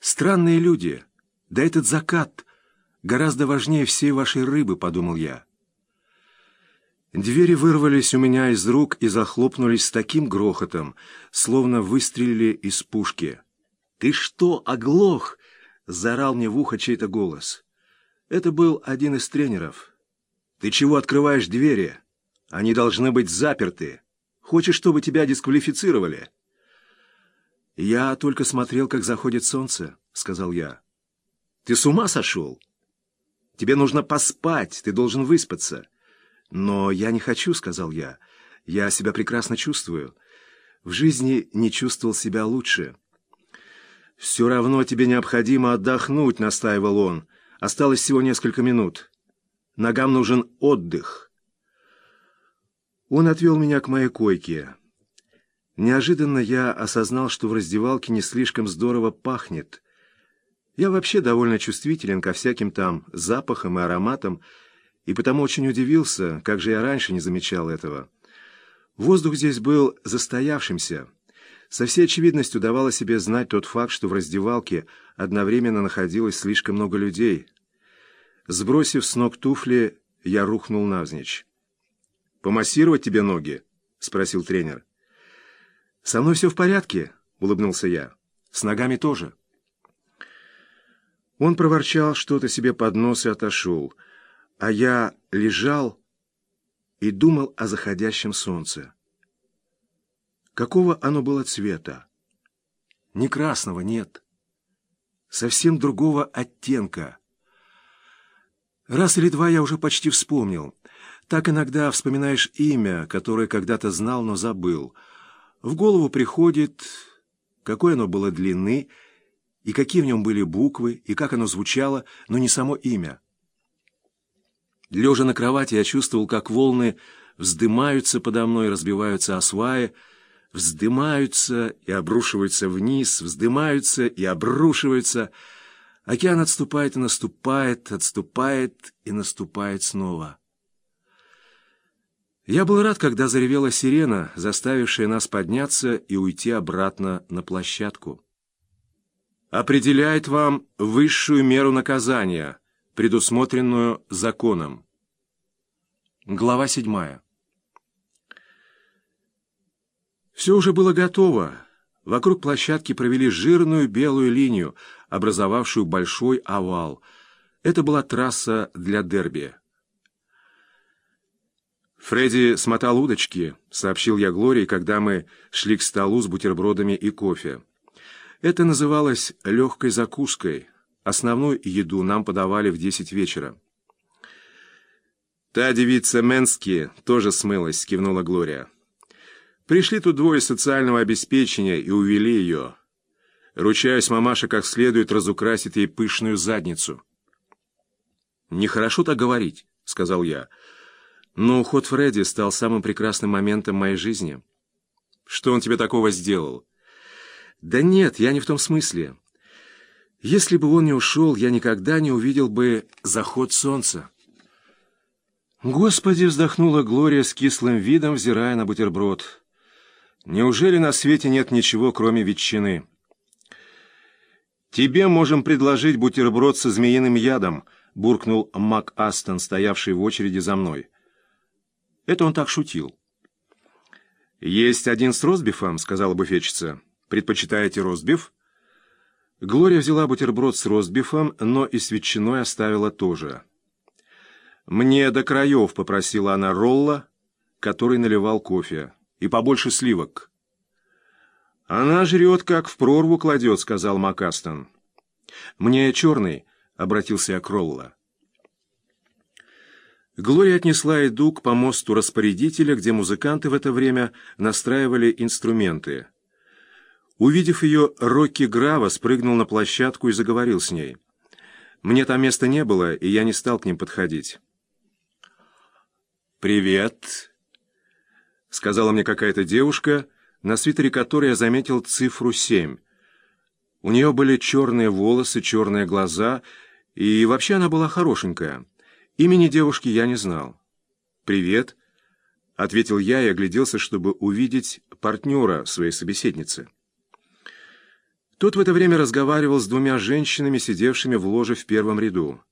Странные люди. Да этот закат гораздо важнее всей вашей рыбы, подумал я. Двери вырвались у меня из рук и захлопнулись с таким грохотом, словно выстрелили из пушки. «Ты что, оглох?» — заорал мне в ухо чей-то голос. Это был один из тренеров. «Ты чего открываешь двери? Они должны быть заперты. Хочешь, чтобы тебя дисквалифицировали?» «Я только смотрел, как заходит солнце», — сказал я. «Ты с ума сошел? Тебе нужно поспать, ты должен выспаться». «Но я не хочу», — сказал я. «Я себя прекрасно чувствую. В жизни не чувствовал себя лучше». «Все равно тебе необходимо отдохнуть», — настаивал он. «Осталось всего несколько минут. Ногам нужен отдых». Он отвел меня к моей койке. Неожиданно я осознал, что в раздевалке не слишком здорово пахнет. Я вообще довольно чувствителен ко всяким там запахам и ароматам, и потому очень удивился, как же я раньше не замечал этого. Воздух здесь был застоявшимся. Со всей очевидностью давало себе знать тот факт, что в раздевалке одновременно находилось слишком много людей. Сбросив с ног туфли, я рухнул навзничь. «Помассировать тебе ноги?» — спросил тренер. «Со мной все в порядке», — улыбнулся я. «С ногами тоже». Он проворчал что-то себе под нос и отошел — а я лежал и думал о заходящем солнце. Какого оно было цвета? Не красного, нет. Совсем другого оттенка. Раз или два я уже почти вспомнил. Так иногда вспоминаешь имя, которое когда-то знал, но забыл. В голову приходит, какой оно было длины, и какие в нем были буквы, и как оно звучало, но не само имя. Лежа на кровати, я чувствовал, как волны вздымаются подо мной, разбиваются о сваи, вздымаются и обрушиваются вниз, вздымаются и обрушиваются. Океан отступает и наступает, отступает и наступает снова. Я был рад, когда заревела сирена, заставившая нас подняться и уйти обратно на площадку. «Определяет вам высшую меру наказания», предусмотренную законом. Глава седьмая. Все уже было готово. Вокруг площадки провели жирную белую линию, образовавшую большой овал. Это была трасса для дерби. «Фредди смотал удочки», — сообщил я Глории, когда мы шли к столу с бутербродами и кофе. Это называлось легкой закуской — Основную еду нам подавали в десять вечера. «Та девица Менски тоже смылась», — кивнула Глория. «Пришли тут двое социального обеспечения и увели ее. Ручаюсь, мамаша как следует разукрасит ей пышную задницу». «Нехорошо так говорить», — сказал я. «Но уход Фредди стал самым прекрасным моментом моей жизни». «Что он тебе такого сделал?» «Да нет, я не в том смысле. Если бы он не ушел, я никогда не увидел бы заход солнца. Господи, вздохнула Глория с кислым видом, взирая на бутерброд. Неужели на свете нет ничего, кроме ветчины? Тебе можем предложить бутерброд со змеиным ядом, буркнул Мак Астон, стоявший в очереди за мной. Это он так шутил. «Есть один с ростбифом», — сказала буфетчица. «Предпочитаете ростбиф?» Глория взяла бутерброд с ростбифом, но и с ветчиной оставила тоже. «Мне до краев», — попросила она Ролла, который наливал кофе, — «и побольше сливок». «Она жрет, как в прорву кладет», — сказал Макастон. «Мне черный», — обратился я к Ролла. Глория отнесла еду к помосту распорядителя, где музыканты в это время настраивали инструменты. Увидев ее, Рокки Грава спрыгнул на площадку и заговорил с ней. Мне там места не было, и я не стал к ним подходить. «Привет», — сказала мне какая-то девушка, на свитере которой я заметил цифру семь. У нее были черные волосы, черные глаза, и вообще она была хорошенькая. Имени девушки я не знал. «Привет», — ответил я и огляделся, чтобы увидеть партнера своей собеседницы. Тот в это время разговаривал с двумя женщинами, сидевшими в ложе в первом ряду.